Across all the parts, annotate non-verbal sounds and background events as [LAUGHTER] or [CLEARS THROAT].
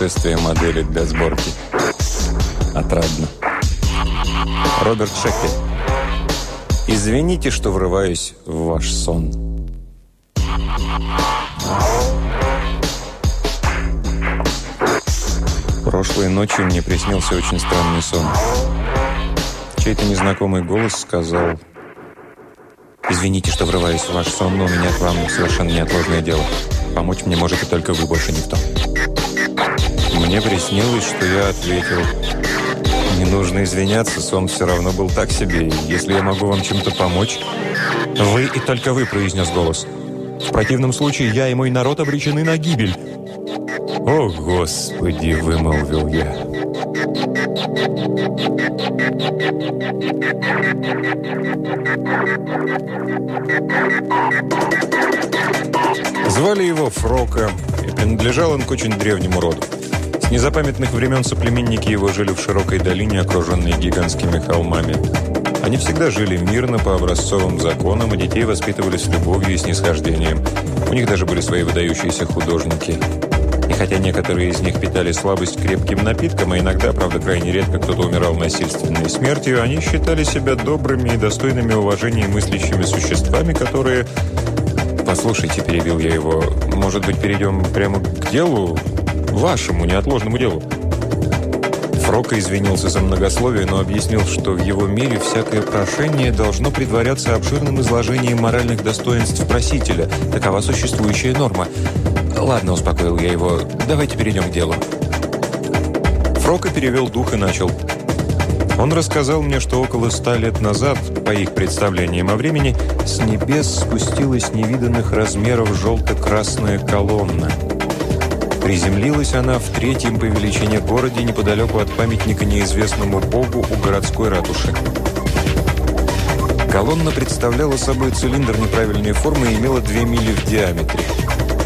нашествие модели для сборки. Отрадно. Роберт Шекли. Извините, что врываюсь в ваш сон. Прошлой ночью мне приснился очень странный сон. Чей-то незнакомый голос сказал «Извините, что врываюсь в ваш сон, но у меня к вам совершенно неотложное дело. Помочь мне можете только вы, больше никто». Мне приснилось, что я ответил «Не нужно извиняться, сон все равно был так себе. Если я могу вам чем-то помочь...» «Вы и только вы», — произнес голос. «В противном случае я и мой народ обречены на гибель». «О, Господи!» — вымолвил я. Звали его Фрока, и принадлежал он к очень древнему роду. С незапамятных времен соплеменники его жили в широкой долине, окруженной гигантскими холмами. Они всегда жили мирно, по образцовым законам, и детей воспитывали с любовью и снисхождением. У них даже были свои выдающиеся художники – и хотя некоторые из них питали слабость крепким напиткам, а иногда, правда, крайне редко кто-то умирал насильственной смертью, они считали себя добрыми и достойными уважения мыслящими существами, которые... «Послушайте», — перебил я его, — «может быть, перейдем прямо к делу? Вашему неотложному делу?» Фрока извинился за многословие, но объяснил, что в его мире всякое прошение должно предваряться обширным изложением моральных достоинств просителя. Такова существующая норма. «Ладно», — успокоил я его, — «давайте перейдем к делу». Фрока перевел дух и начал. Он рассказал мне, что около ста лет назад, по их представлениям о времени, с небес спустилась невиданных размеров желто-красная колонна. Приземлилась она в третьем по величине городе неподалеку от памятника неизвестному богу у городской ратуши. Колонна представляла собой цилиндр неправильной формы и имела две мили в диаметре.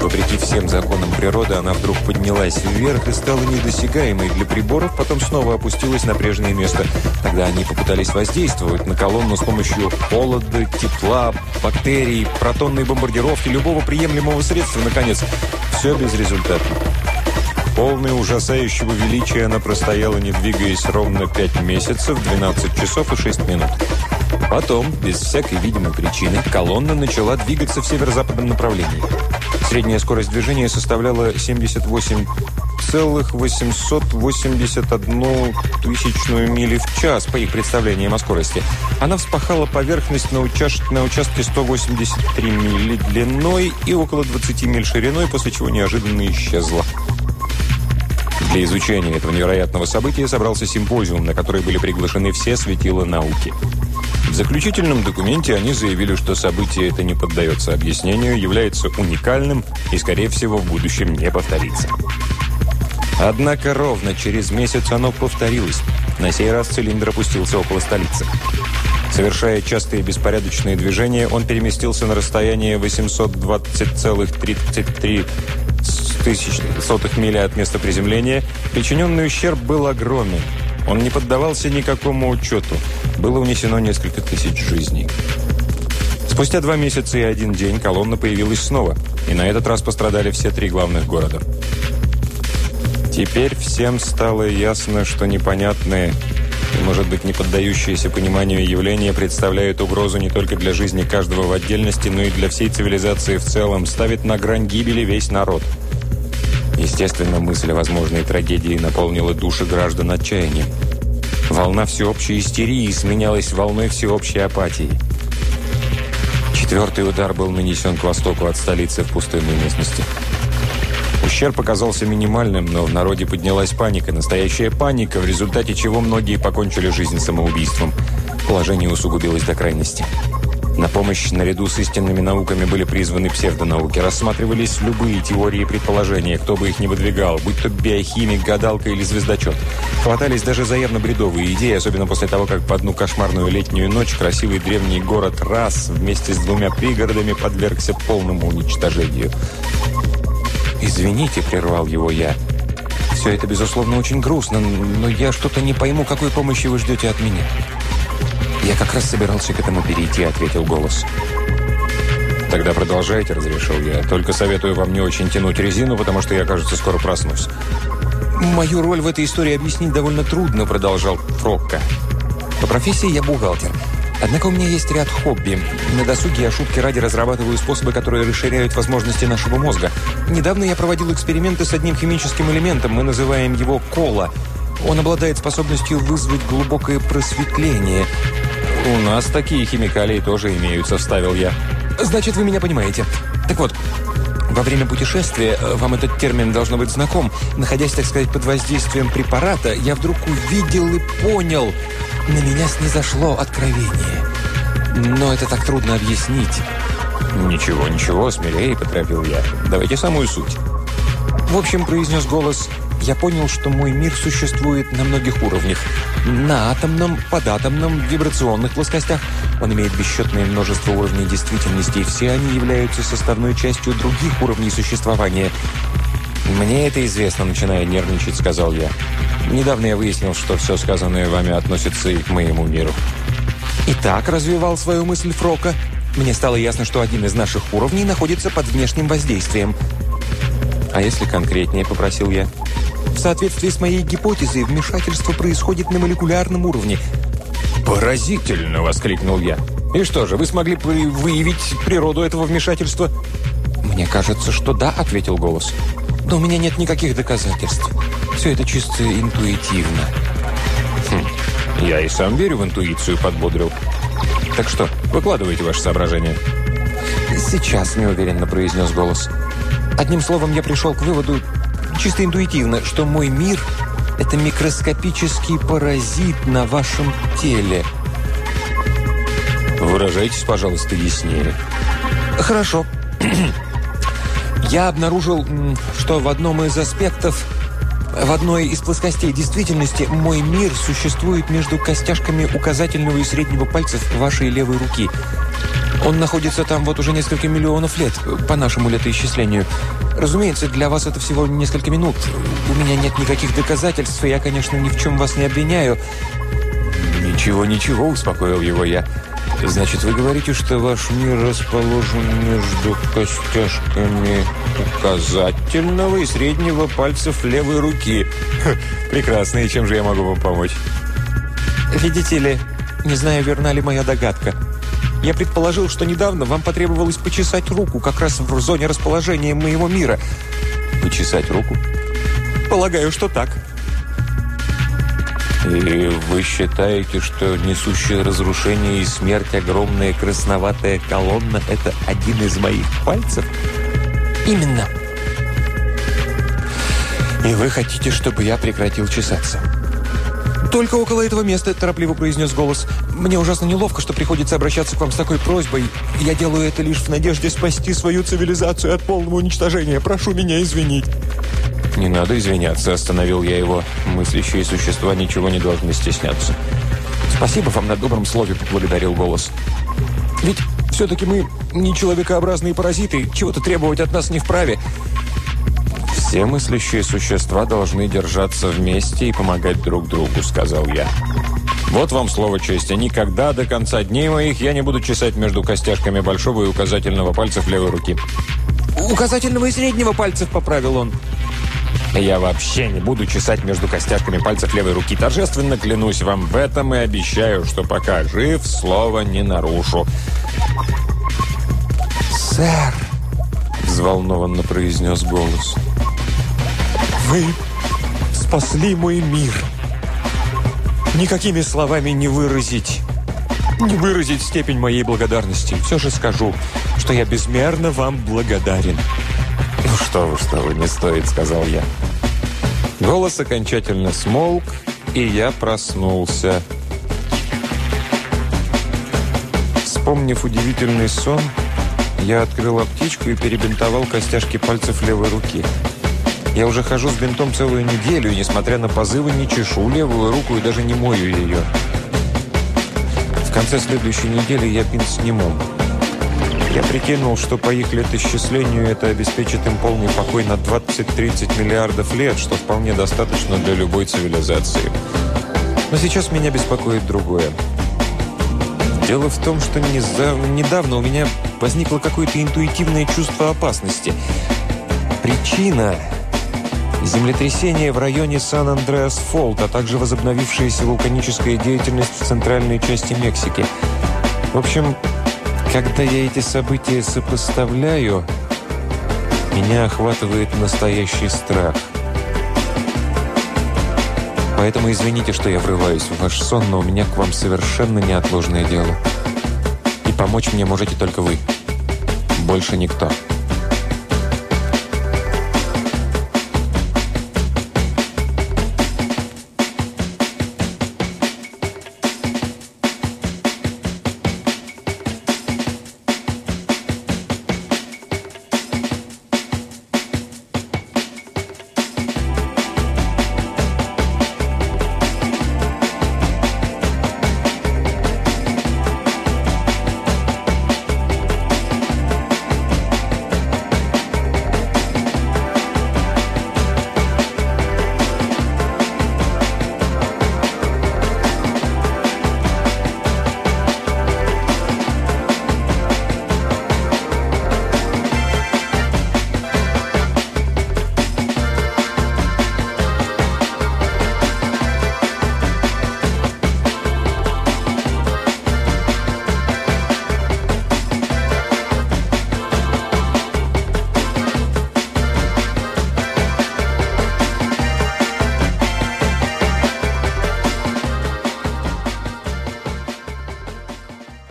Вопреки всем законам природы, она вдруг поднялась вверх и стала недосягаемой для приборов, потом снова опустилась на прежнее место. Тогда они попытались воздействовать на колонну с помощью холода, тепла, бактерий, протонной бомбардировки, любого приемлемого средства, наконец. Все безрезультатно. Полной ужасающего величия она простояла, не двигаясь ровно 5 месяцев, 12 часов и 6 минут. Потом, без всякой видимой причины, колонна начала двигаться в северо-западном направлении. Средняя скорость движения составляла 78,881 тысячную мили в час, по их представлениям о скорости. Она вспахала поверхность на, на участке 183 мили длиной и около 20 миль шириной, после чего неожиданно исчезла. Для изучения этого невероятного события собрался симпозиум, на который были приглашены все светила науки. В заключительном документе они заявили, что событие это не поддается объяснению, является уникальным и, скорее всего, в будущем не повторится. Однако ровно через месяц оно повторилось. На сей раз цилиндр опустился около столицы. Совершая частые беспорядочные движения, он переместился на расстояние 820,33 тысяч сотых мили от места приземления. Причиненный ущерб был огромен. Он не поддавался никакому учету. Было унесено несколько тысяч жизней. Спустя два месяца и один день колонна появилась снова, и на этот раз пострадали все три главных города. Теперь всем стало ясно, что непонятные и, может быть, не поддающиеся пониманию явления представляют угрозу не только для жизни каждого в отдельности, но и для всей цивилизации в целом, ставит на грань гибели весь народ – Естественно, мысль о возможной трагедии наполнила души граждан отчаянием. Волна всеобщей истерии сменялась волной всеобщей апатии. Четвертый удар был нанесен к востоку от столицы в пустынной местности. Ущерб оказался минимальным, но в народе поднялась паника, настоящая паника, в результате чего многие покончили жизнь самоубийством. Положение усугубилось до крайности. На помощь наряду с истинными науками были призваны псевдонауки. Рассматривались любые теории и предположения, кто бы их ни выдвигал, будь то биохимик, гадалка или звездочет. Хватались даже за явно-бредовые идеи, особенно после того, как в одну кошмарную летнюю ночь красивый древний город Рас вместе с двумя пригородами подвергся полному уничтожению. «Извините», — прервал его я. «Все это, безусловно, очень грустно, но я что-то не пойму, какой помощи вы ждете от меня». «Я как раз собирался к этому перейти», — ответил голос. «Тогда продолжайте», — разрешил я. «Только советую вам не очень тянуть резину, потому что я, кажется, скоро проснусь». «Мою роль в этой истории объяснить довольно трудно», – продолжал Фрокко. «По профессии я бухгалтер. Однако у меня есть ряд хобби. На досуге я шутки ради разрабатываю способы, которые расширяют возможности нашего мозга. Недавно я проводил эксперименты с одним химическим элементом, мы называем его кола. Он обладает способностью вызвать глубокое просветление. «У нас такие химикалии тоже имеются», – вставил я. «Значит, вы меня понимаете. Так вот, во время путешествия, э, вам этот термин должно быть знаком, находясь, так сказать, под воздействием препарата, я вдруг увидел и понял, на меня снизошло откровение. Но это так трудно объяснить. «Ничего, ничего, смелее», – поторопил я. «Давайте самую суть». В общем, произнес голос, я понял, что мой мир существует на многих уровнях. На атомном, податомном, вибрационных плоскостях. Он имеет бесчетное множество уровней действительности, и все они являются составной частью других уровней существования. «Мне это известно», – начиная нервничать, сказал я. «Недавно я выяснил, что все сказанное вами относится и к моему миру». «Итак», – развивал свою мысль Фрока, – «мне стало ясно, что один из наших уровней находится под внешним воздействием». «А если конкретнее?» – попросил я. В соответствии с моей гипотезой, вмешательство происходит на молекулярном уровне. «Поразительно!» – воскликнул я. «И что же, вы смогли выявить природу этого вмешательства?» «Мне кажется, что да», – ответил голос. «Но у меня нет никаких доказательств. Все это чисто интуитивно». Хм, «Я и сам верю в интуицию», – подбодрил. «Так что, выкладывайте ваши соображения». «Сейчас», – неуверенно произнес голос. «Одним словом, я пришел к выводу, чисто интуитивно, что мой мир – это микроскопический паразит на вашем теле. Выражайтесь, пожалуйста, яснее. Хорошо. [CLEARS THROAT] Я обнаружил, что в одном из аспектов, в одной из плоскостей действительности, мой мир существует между костяшками указательного и среднего пальцев вашей левой руки – он находится там вот уже несколько миллионов лет, по нашему летоисчислению. Разумеется, для вас это всего несколько минут. У меня нет никаких доказательств, и я, конечно, ни в чем вас не обвиняю. «Ничего, ничего», — успокоил его я. «Значит, вы говорите, что ваш мир расположен между костяшками указательного и среднего пальцев левой руки. Прекрасно, и чем же я могу вам помочь?» «Видите ли, не знаю, верна ли моя догадка». Я предположил, что недавно вам потребовалось почесать руку, как раз в зоне расположения моего мира. Почесать руку? Полагаю, что так. И вы считаете, что несущая разрушение и смерть огромная красноватая колонна – это один из моих пальцев? Именно. И вы хотите, чтобы я прекратил чесаться? «Только около этого места», – торопливо произнес голос. «Мне ужасно неловко, что приходится обращаться к вам с такой просьбой. Я делаю это лишь в надежде спасти свою цивилизацию от полного уничтожения. Прошу меня извинить». «Не надо извиняться», – остановил я его. «Мыслящие существа ничего не должны стесняться». «Спасибо вам на добром слове», – поблагодарил голос. «Ведь все-таки мы не человекообразные паразиты. Чего-то требовать от нас не вправе. «Все мыслящие существа должны держаться вместе и помогать друг другу», — сказал я. «Вот вам слово чести. Никогда до конца дней моих я не буду чесать между костяшками большого и указательного пальцев левой руки». «Указательного и среднего пальцев», — поправил он. «Я вообще не буду чесать между костяшками пальцев левой руки. Торжественно клянусь вам в этом и обещаю, что пока жив, слова не нарушу». «Сэр», — взволнованно произнес голос, — вы спасли мой мир. Никакими словами не выразить, не выразить степень моей благодарности. Все же скажу, что я безмерно вам благодарен. «Ну что вы, что вы, не стоит», — сказал я. Голос окончательно смолк, и я проснулся. Вспомнив удивительный сон, я открыл аптечку и перебинтовал костяшки пальцев левой руки. Я уже хожу с бинтом целую неделю, и, несмотря на позывы, не чешу левую руку и даже не мою ее. В конце следующей недели я бинт сниму. Я прикинул, что по их летоисчислению это обеспечит им полный покой на 20-30 миллиардов лет, что вполне достаточно для любой цивилизации. Но сейчас меня беспокоит другое. Дело в том, что недавно у меня возникло какое-то интуитивное чувство опасности. Причина Землетрясение в районе Сан-Андреас-Фолт, а также возобновившаяся вулканическая деятельность в центральной части Мексики. В общем, когда я эти события сопоставляю, меня охватывает настоящий страх. Поэтому извините, что я врываюсь в ваш сон, но у меня к вам совершенно неотложное дело. И помочь мне можете только вы. Больше никто.